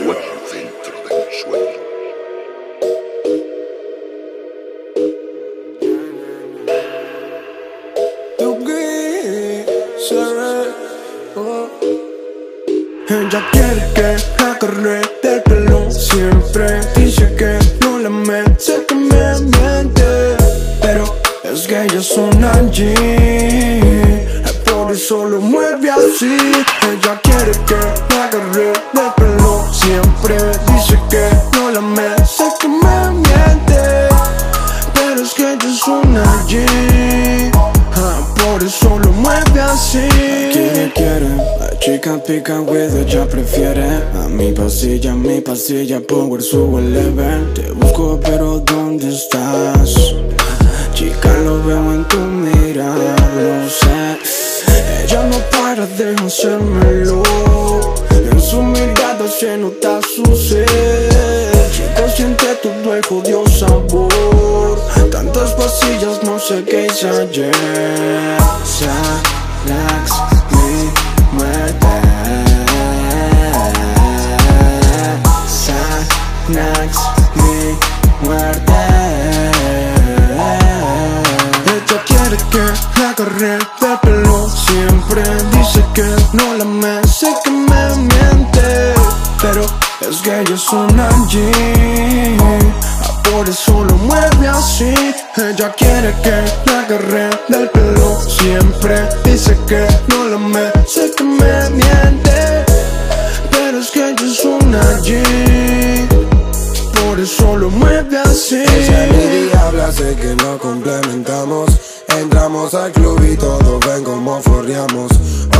sueño dentro del sueño. Ella quiere que la agarre del pelo Siempre. Dice que no la me Sé que me miente. Pero es que ella es una G Por eso lo mueve así. Ella quiere que la agarre del chica pica with ella prefiere. A mi pasilla, mi pasilla, power sube level. Te busco pero ¿dónde estás? Chica lo veo en tu mirar, lo sé. Ella no para de hacérmelo. En su mirada se nota su ser. Chico siente todo el jodido sabor. Tantas pasillas, no sé qué hice ayer. Relax, mi muerte Xanax, mi muerte Ella quiere que la agarre pelo Siempre dice que no la me Sé que me miente Pero es que ella es una G eso lo mueve así. Ella quiere que la agarre del pelo Siempre. Dice que no la me Sé que me miente. Pero es que ella es una G. Por eso lo mueve así. Ella mi diabla, sé que nos complementamos. Entramos al club y todos ven como forreamos.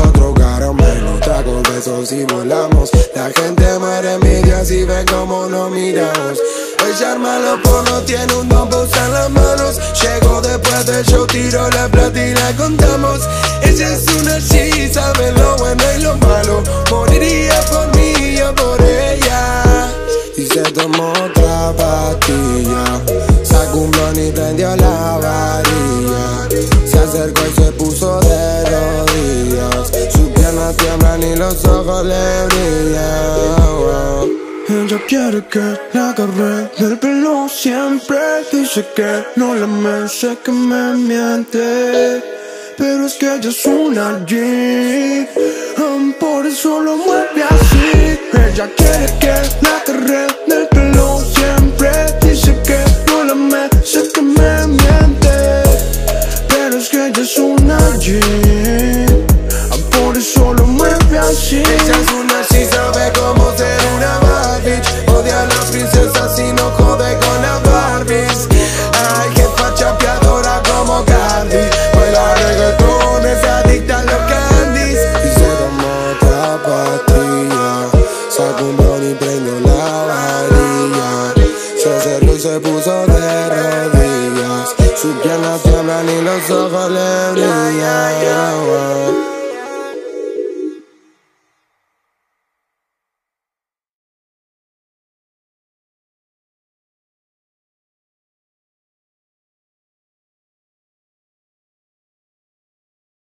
Otro caramelo, trago besos y volamos. La gente muere envidia si ven como nos miramos Ella arma los pornos, tiene un para usar las manos. Llegó después del show, tiro la plata y la contamos. Ella es una chi, sabe lo bueno y lo malo. Moriría por mí, yo por ella. Y se tomó otra pastilla. Sacó un blon y prendió la varilla. Se acercó y se puso de rodillas. Sus piernas tiemblan y los ojos le brillan Ella quiere que la agarre del pelo Siempre. Dice que no la me Sé que me miente Pero es que ella es una G. Por eso lo mueve así. Ella quiere que Se acercó y se puso de rodillas. Sus piernas tiemblan y los ojos le brillan